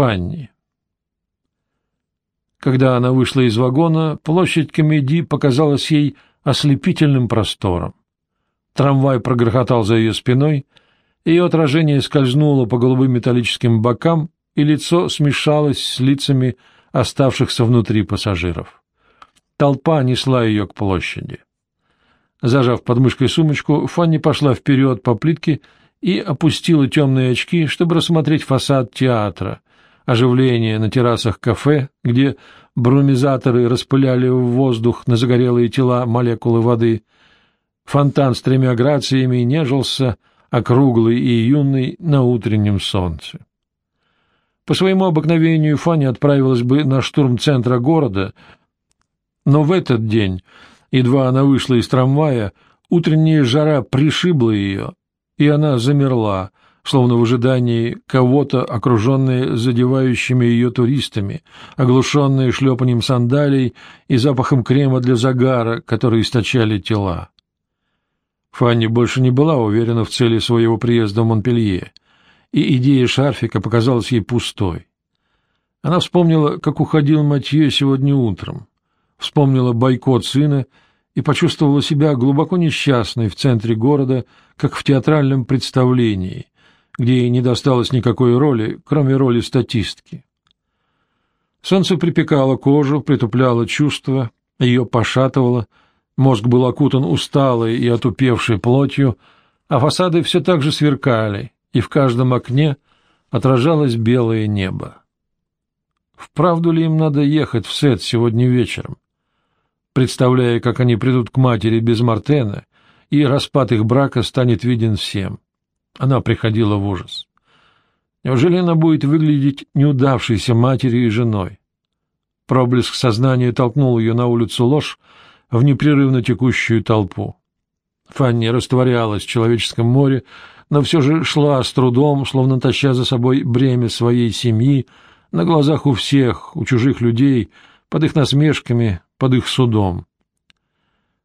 Фанни. Когда она вышла из вагона, площадь Комедии показалась ей ослепительным простором. Трамвай прогрохотал за ее спиной, ее отражение скользнуло по голубым металлическим бокам, и лицо смешалось с лицами оставшихся внутри пассажиров. Толпа несла ее к площади. Зажав под мышкой сумочку, Фанни пошла вперед по плитке и опустила темные очки, чтобы рассмотреть фасад театра, оживление на террасах кафе, где брумизаторы распыляли в воздух на загорелые тела молекулы воды. Фонтан с тремя грациями нежился, округлый и юный, на утреннем солнце. По своему обыкновению Фанни отправилась бы на штурм центра города, но в этот день, едва она вышла из трамвая, утренняя жара пришибла ее, и она замерла, словно в ожидании кого-то, окруженная задевающими ее туристами, оглушенная шлепанием сандалий и запахом крема для загара, который источали тела. Фанни больше не была уверена в цели своего приезда в Монпелье, и идея шарфика показалась ей пустой. Она вспомнила, как уходил Матье сегодня утром, вспомнила бойкот сына и почувствовала себя глубоко несчастной в центре города, как в театральном представлении, где ей не досталось никакой роли, кроме роли статистки. Солнце припекало кожу, притупляло чувства, ее пошатывало, мозг был окутан усталой и отупевшей плотью, а фасады все так же сверкали, и в каждом окне отражалось белое небо. Вправду ли им надо ехать в Сет сегодня вечером? Представляя, как они придут к матери без Мартена, и распад их брака станет виден всем. Она приходила в ужас. Неужели она будет выглядеть неудавшейся матерью и женой? Проблеск сознания толкнул ее на улицу ложь в непрерывно текущую толпу. Фанни растворялась в человеческом море, но все же шла с трудом, словно таща за собой бремя своей семьи, на глазах у всех, у чужих людей, под их насмешками, под их судом.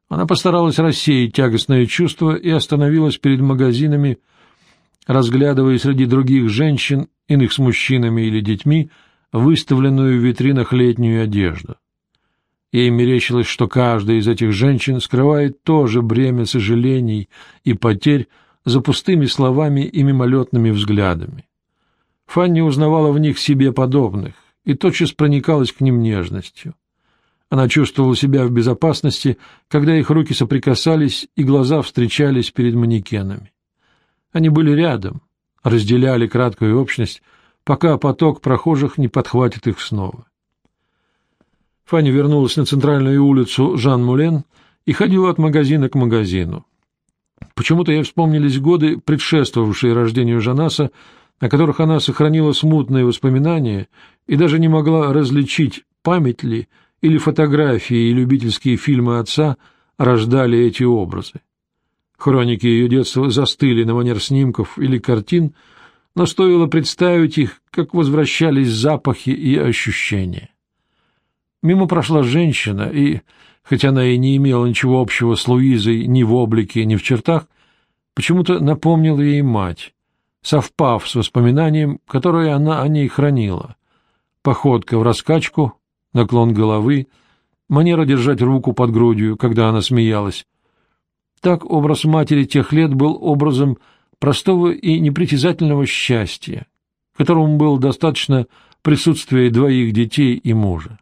Она постаралась рассеять тягостное чувство и остановилась перед магазинами, разглядывая среди других женщин, иных с мужчинами или детьми, выставленную в витринах летнюю одежду. Ей мерещилось, что каждая из этих женщин скрывает то же бремя сожалений и потерь за пустыми словами и мимолетными взглядами. Фанни узнавала в них себе подобных и тотчас проникалась к ним нежностью. Она чувствовала себя в безопасности, когда их руки соприкасались и глаза встречались перед манекенами. Они были рядом, разделяли краткую общность, пока поток прохожих не подхватит их снова. Фанни вернулась на центральную улицу Жан-Мулен и ходила от магазина к магазину. Почему-то ей вспомнились годы, предшествовавшие рождению Жанаса, о которых она сохранила смутные воспоминания и даже не могла различить, память ли или фотографии и любительские фильмы отца рождали эти образы. Хроники ее детства застыли на манер снимков или картин, но стоило представить их, как возвращались запахи и ощущения. Мимо прошла женщина, и, хотя она и не имела ничего общего с Луизой ни в облике, ни в чертах, почему-то напомнила ей мать, совпав с воспоминанием, которое она о ней хранила. Походка в раскачку, наклон головы, манера держать руку под грудью, когда она смеялась, так образ матери тех лет был образом простого и непритязательного счастья, которому было достаточно присутствия двоих детей и мужа.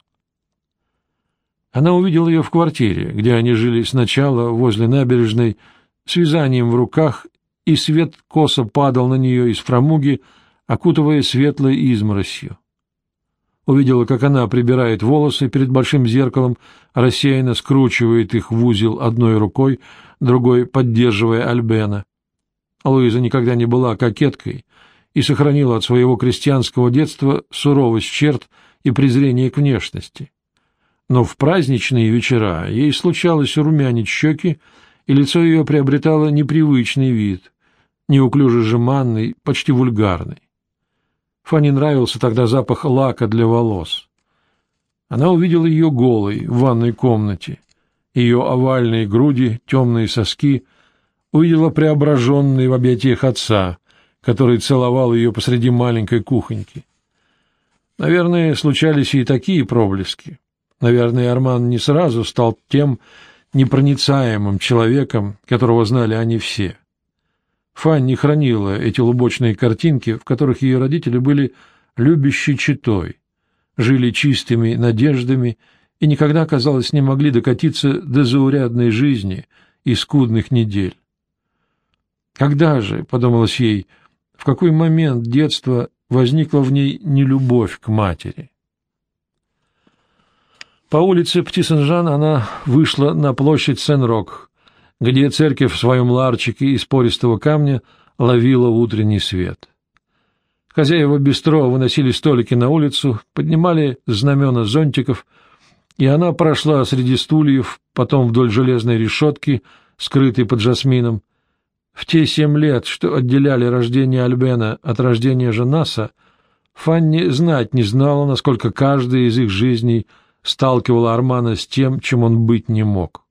Она увидела ее в квартире, где они жили сначала возле набережной, с вязанием в руках, и свет косо падал на нее из фрамуги, окутывая светлой изморосью. Увидела, как она прибирает волосы перед большим зеркалом, рассеянно скручивает их в узел одной рукой, другой поддерживая Альбена. Луиза никогда не была кокеткой и сохранила от своего крестьянского детства суровость черт и презрение к внешности. Но в праздничные вечера ей случалось румянить щеки, и лицо ее приобретало непривычный вид, неуклюже жеманный, почти вульгарный. Фанни нравился тогда запах лака для волос. Она увидела ее голой в ванной комнате, ее овальные груди, темные соски, увидела преображенные в объятиях отца, который целовал ее посреди маленькой кухоньки. Наверное, случались и такие проблески. Наверное, Арман не сразу стал тем непроницаемым человеком, которого знали они все. Фанни хранила эти лубочные картинки, в которых ее родители были любящей читой, жили чистыми надеждами и никогда, казалось, не могли докатиться до заурядной жизни и скудных недель. Когда же, — подумалось ей, — в какой момент детства возникла в ней нелюбовь к матери? По улице Птисенжан она вышла на площадь Сен-Рок, где церковь в своем ларчике из пористого камня ловила утренний свет. Хозяева бистро выносили столики на улицу, поднимали знамена зонтиков, и она прошла среди стульев, потом вдоль железной решетки, скрытой под жасмином. В те семь лет, что отделяли рождение Альбена от рождения Жанаса, Фанни знать не знала, насколько каждая из их жизней сталкивала Армана с тем, чем он быть не мог.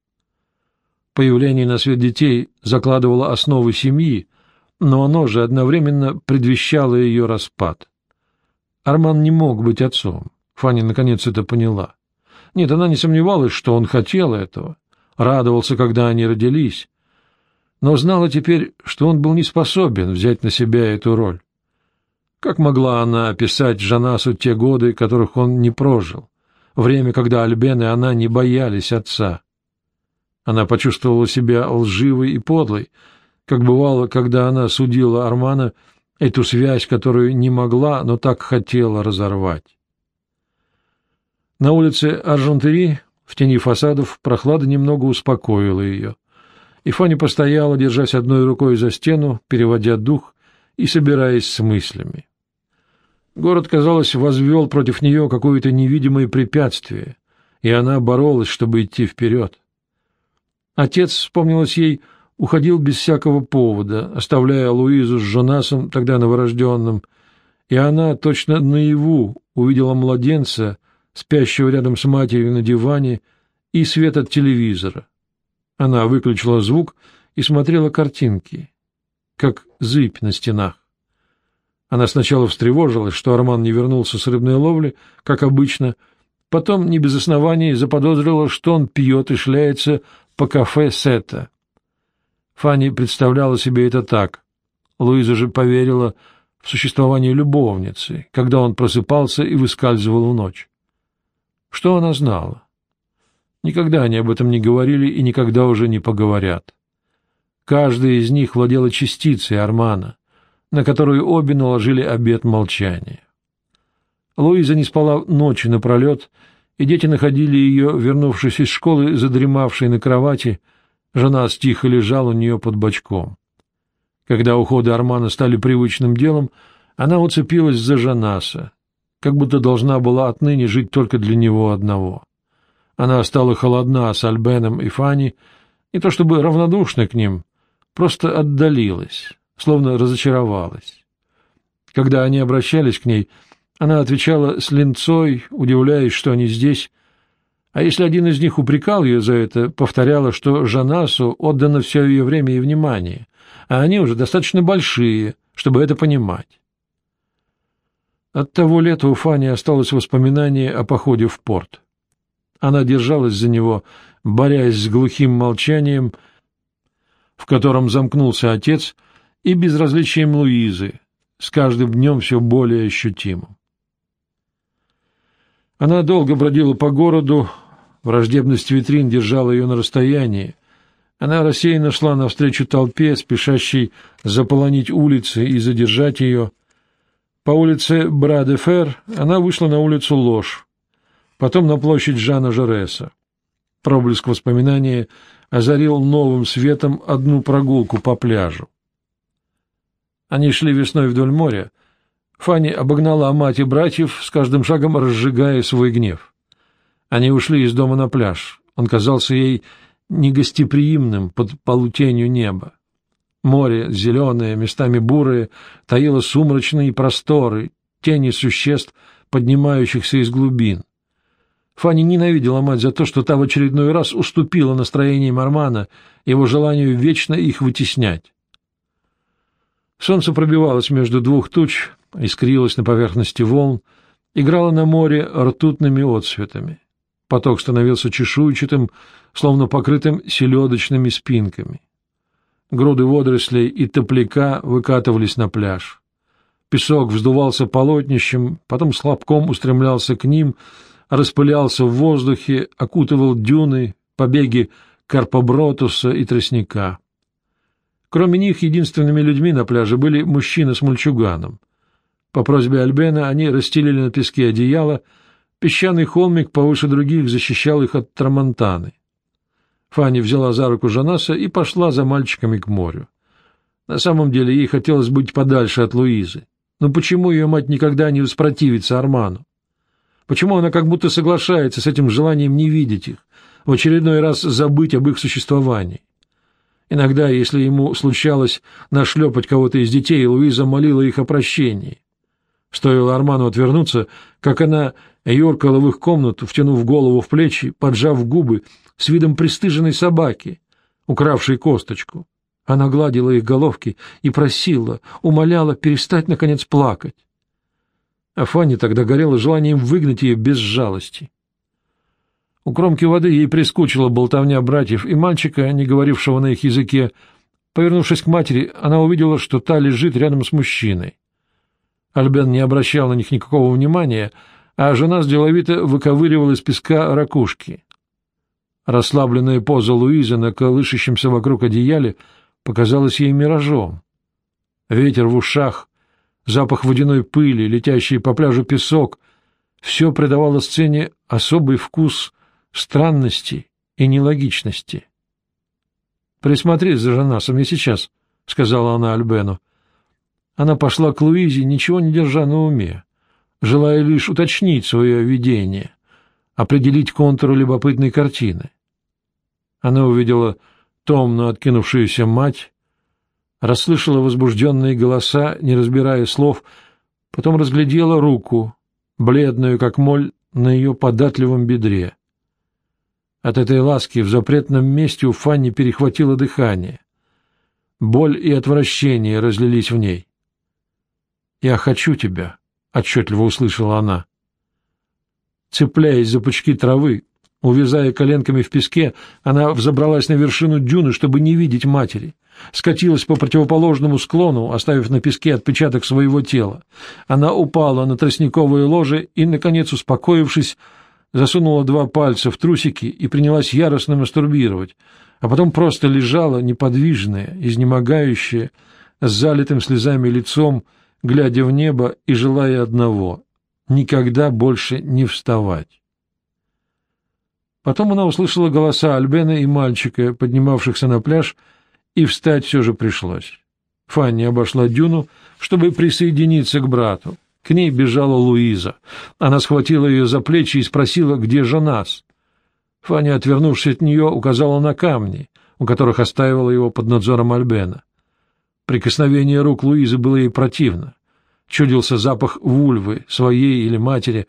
Появление на свет детей закладывало основы семьи, но оно же одновременно предвещало ее распад. Арман не мог быть отцом. Фанни наконец это поняла. Нет, она не сомневалась, что он хотел этого, радовался, когда они родились, но знала теперь, что он был не способен взять на себя эту роль. Как могла она описать Жанасу те годы, которых он не прожил, время, когда Альбен и она не боялись отца? Она почувствовала себя лживой и подлой, как бывало, когда она судила Армана эту связь, которую не могла, но так хотела разорвать. На улице Аржантери, в тени фасадов, прохлада немного успокоила ее, и Фанни постояла, держась одной рукой за стену, переводя дух и собираясь с мыслями. Город, казалось, возвел против нее какое-то невидимое препятствие, и она боролась, чтобы идти вперед. Отец, вспомнилось ей, уходил без всякого повода, оставляя Луизу с Жонасом, тогда новорожденным, и она точно наяву увидела младенца, спящего рядом с матерью на диване, и свет от телевизора. Она выключила звук и смотрела картинки, как зыбь на стенах. Она сначала встревожилась, что Арман не вернулся с рыбной ловли, как обычно, потом, не без оснований, заподозрила, что он пьет и шляется по кафе Сета. Фанни представляла себе это так. Луиза же поверила в существование любовницы, когда он просыпался и выскальзывал в ночь. Что она знала? Никогда они об этом не говорили и никогда уже не поговорят. Каждая из них владела частицей Армана, на которую обе наложили обет молчания. Луиза не спала ночи напролет, и дети находили ее, вернувшись из школы, задремавшей на кровати, жена тихо лежала у нее под бочком. Когда уходы Армана стали привычным делом, она уцепилась за Жанаса, как будто должна была отныне жить только для него одного. Она стала холодна с Альбеном и Фанни, не то чтобы равнодушна к ним, просто отдалилась, словно разочаровалась. Когда они обращались к ней, она отвечала с линцой, удивляясь, что они здесь, а если один из них упрекал ее за это, повторяла, что Жанасу отдано все ее время и внимание, а они уже достаточно большие, чтобы это понимать. От того лета у Фани осталось воспоминание о походе в порт. Она держалась за него, борясь с глухим молчанием, в котором замкнулся отец, и безразличием Луизы, с каждым днем все более ощутимым. Она долго бродила по городу, враждебность витрин держала ее на расстоянии. Она рассеянно шла навстречу толпе, спешащей заполонить улицы и задержать ее. По улице Бра-де-Фер она вышла на улицу Ложь, потом на площадь Жана Жереса. Проблеск воспоминания озарил новым светом одну прогулку по пляжу. Они шли весной вдоль моря, Фанни обогнала мать и братьев, с каждым шагом разжигая свой гнев. Они ушли из дома на пляж. Он казался ей негостеприимным под полутенью неба. Море, зеленое, местами бурое, таило сумрачные просторы, тени существ, поднимающихся из глубин. Фанни ненавидела мать за то, что та в очередной раз уступила настроениям Армана, его желанию вечно их вытеснять. Солнце пробивалось между двух туч, искрилась на поверхности волн, играла на море ртутными отсветами. Поток становился чешуйчатым, словно покрытым селедочными спинками. Груды водорослей и топляка выкатывались на пляж. Песок вздувался полотнищем, потом слабком устремлялся к ним, распылялся в воздухе, окутывал дюны, побеги карпобротуса и тростника. Кроме них, единственными людьми на пляже были мужчина с мальчуганом. По просьбе Альбена они расстелили на песке одеяло, песчаный холмик повыше других защищал их от трамонтаны. Фанни взяла за руку Жанаса и пошла за мальчиками к морю. На самом деле ей хотелось быть подальше от Луизы. Но почему ее мать никогда не воспротивится Арману? Почему она как будто соглашается с этим желанием не видеть их, в очередной раз забыть об их существовании? Иногда, если ему случалось нашлепать кого-то из детей, Луиза молила их о прощении. Стоило Арману отвернуться, как она юркала в их комнату, втянув голову в плечи, поджав губы, с видом пристыженной собаки, укравшей косточку. Она гладила их головки и просила, умоляла перестать, наконец, плакать. А Фанни тогда горела желанием выгнать ее без жалости. У кромки воды ей прискучила болтовня братьев и мальчика, не говорившего на их языке. Повернувшись к матери, она увидела, что та лежит рядом с мужчиной. Альбен не обращал на них никакого внимания, а жена деловито выковыривала из песка ракушки. Расслабленная поза Луизы на колышащемся вокруг одеяле показалась ей миражом. Ветер в ушах, запах водяной пыли, летящий по пляжу песок — все придавало сцене особый вкус странности и нелогичности. «Присмотри за Жанасом я сейчас», — сказала она Альбену. Она пошла к Луизе, ничего не держа на уме, желая лишь уточнить свое видение — определить контуры любопытной картины. Она увидела томно откинувшуюся мать, расслышала возбужденные голоса, не разбирая слов, потом разглядела руку, бледную, как моль, на ее податливом бедре. От этой ласки в запретном месте у Фанни перехватило дыхание. Боль и отвращение разлились в ней. «Я хочу тебя», — отчетливо услышала она. Цепляясь за пучки травы, увязая коленками в песке, она взобралась на вершину дюны, чтобы не видеть матери. Скатилась по противоположному склону, оставив на песке отпечаток своего тела. Она упала на тростниковое ложе и, наконец, успокоившись, засунула два пальца в трусики и принялась яростно мастурбировать, а потом просто лежала неподвижная, изнемогающая, с залитым слезами лицом, глядя в небо и желая одного никогда больше не вставать. Потом она услышала голоса Альбена и мальчика, поднимавшихся на пляж, и встать все же пришлось. Фанни обошла дюну, чтобы присоединиться к брату. К ней бежала Луиза. Она схватила ее за плечи и спросила, где же нас. Фанни, отвернувшись от нее, указала на камни, у которых оставила его под надзором Альбена. Прикосновение рук Луизы было ей противно чудился запах вульвы, своей или матери.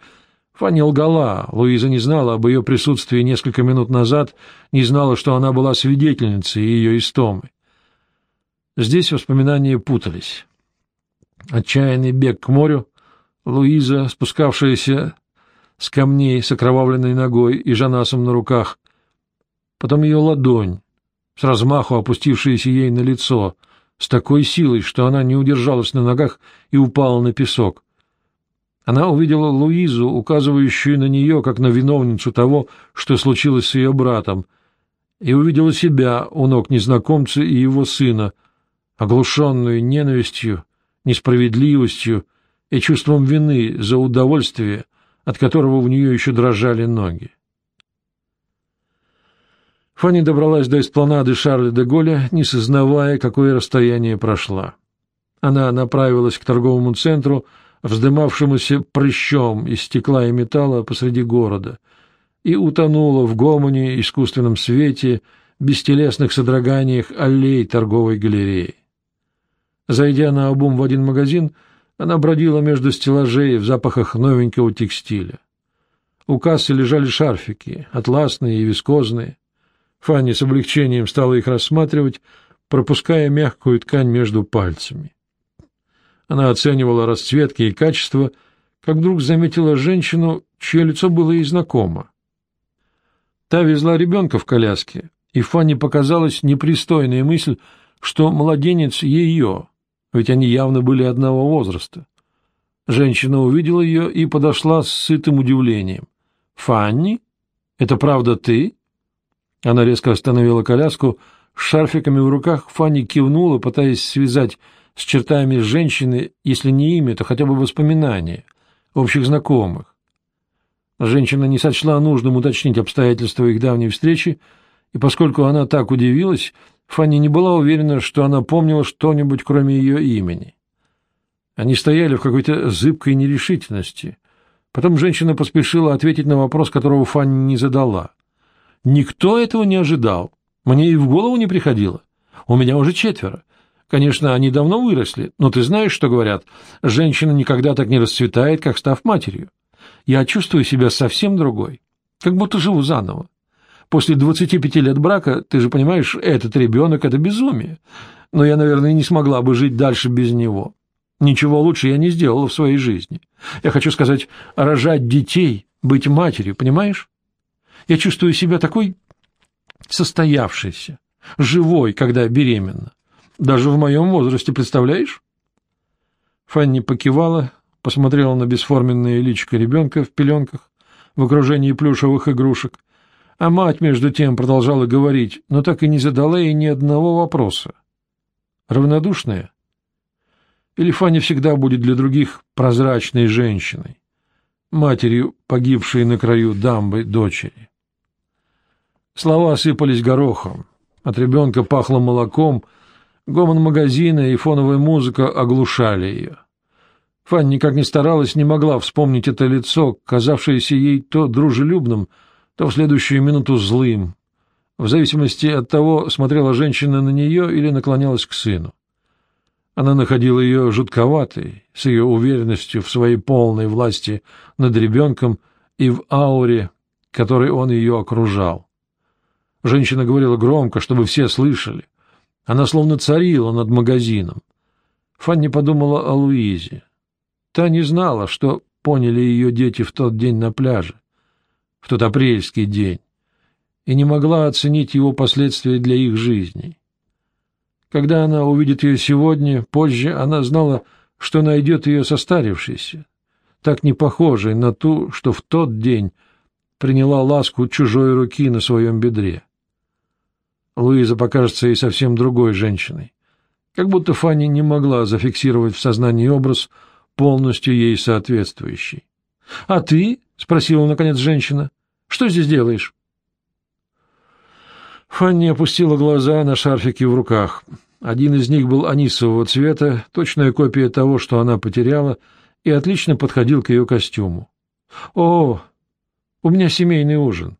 Фанни лгала, Луиза не знала об ее присутствии несколько минут назад, не знала, что она была свидетельницей ее истомы. Здесь воспоминания путались. Отчаянный бег к морю, Луиза, спускавшаяся с камней с окровавленной ногой и жанасом на руках, потом ее ладонь, с размаху опустившаяся ей на лицо — с такой силой, что она не удержалась на ногах и упала на песок. Она увидела Луизу, указывающую на нее, как на виновницу того, что случилось с ее братом, и увидела себя у ног незнакомца и его сына, оглушенную ненавистью, несправедливостью и чувством вины за удовольствие, от которого у нее еще дрожали ноги. Фанни добралась до эспланады Шарля де Голля, не сознавая, какое расстояние прошла. Она направилась к торговому центру, вздымавшемуся прыщом из стекла и металла посреди города, и утонула в гомоне, искусственном свете, бестелесных содроганиях аллей торговой галереи. Зайдя на обум в один магазин, она бродила между стеллажей в запахах новенького текстиля. У кассы лежали шарфики, атласные и вискозные, Фанни с облегчением стала их рассматривать, пропуская мягкую ткань между пальцами. Она оценивала расцветки и качество, как вдруг заметила женщину, чье лицо было ей знакомо. Та везла ребенка в коляске, и Фанни показалась непристойная мысль, что младенец ее, ведь они явно были одного возраста. Женщина увидела ее и подошла с сытым удивлением. «Фанни? Это правда ты?» Она резко остановила коляску, с шарфиками в руках Фанни кивнула, пытаясь связать с чертами женщины, если не имя, то хотя бы воспоминания, общих знакомых. Женщина не сочла нужным уточнить обстоятельства их давней встречи, и поскольку она так удивилась, Фанни не была уверена, что она помнила что-нибудь, кроме ее имени. Они стояли в какой-то зыбкой нерешительности. Потом женщина поспешила ответить на вопрос, которого Фанни не задала. «Никто этого не ожидал. Мне и в голову не приходило. У меня уже четверо. Конечно, они давно выросли, но ты знаешь, что говорят. Женщина никогда так не расцветает, как став матерью. Я чувствую себя совсем другой, как будто живу заново. После 25 лет брака, ты же понимаешь, этот ребенок — это безумие. Но я, наверное, не смогла бы жить дальше без него. Ничего лучше я не сделала в своей жизни. Я хочу сказать, рожать детей, быть матерью, понимаешь? Я чувствую себя такой состоявшейся, живой, когда беременна. Даже в моем возрасте, представляешь? Фанни покивала, посмотрела на бесформенное личико ребенка в пеленках в окружении плюшевых игрушек, а мать, между тем, продолжала говорить, но так и не задала ей ни одного вопроса. Равнодушная? Или Фанни всегда будет для других прозрачной женщиной, матерью, погибшей на краю дамбы дочери? Слова осыпались горохом, от ребенка пахло молоком, гомон магазина и фоновая музыка оглушали ее. Фанни, как ни старалась, не могла вспомнить это лицо, казавшееся ей то дружелюбным, то в следующую минуту злым. В зависимости от того, смотрела женщина на нее или наклонялась к сыну. Она находила ее жутковатой, с ее уверенностью в своей полной власти над ребенком и в ауре, которой он ее окружал. Женщина говорила громко, чтобы все слышали. Она словно царила над магазином. Фанни подумала о Луизе. Та не знала, что поняли ее дети в тот день на пляже, в тот апрельский день, и не могла оценить его последствия для их жизней. Когда она увидит ее сегодня, позже она знала, что найдет ее состарившейся, так не похожей на ту, что в тот день приняла ласку чужой руки на своем бедре. Луиза покажется ей совсем другой женщиной, как будто Фанни не могла зафиксировать в сознании образ, полностью ей соответствующий. — А ты? — спросила, наконец, женщина. — Что здесь делаешь? Фанни опустила глаза на шарфики в руках. Один из них был анисового цвета, точная копия того, что она потеряла, и отлично подходил к ее костюму. — О, у меня семейный ужин.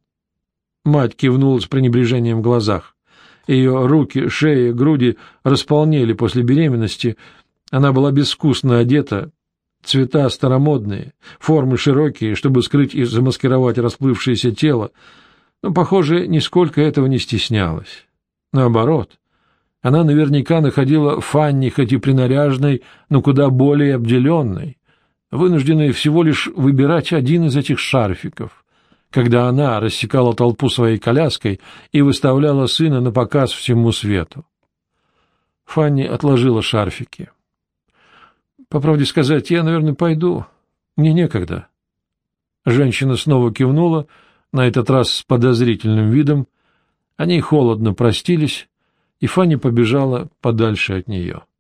Мать кивнула с пренебрежением в глазах. Ее руки, шея, груди располнели после беременности. Она была безвкусно одета, цвета старомодные, формы широкие, чтобы скрыть и замаскировать расплывшееся тело, но, похоже, нисколько этого не стеснялась. Наоборот, она наверняка находила Фанни хоть и принаряжной, но куда более обделенной, вынужденной всего лишь выбирать один из этих шарфиков, когда она рассекала толпу своей коляской и выставляла сына на показ всему свету. Фанни отложила шарфики. «По правде сказать, я, наверное, пойду. Мне некогда». Женщина снова кивнула, — на этот раз с подозрительным видом, они холодно простились, и Фанни побежала подальше от нее. —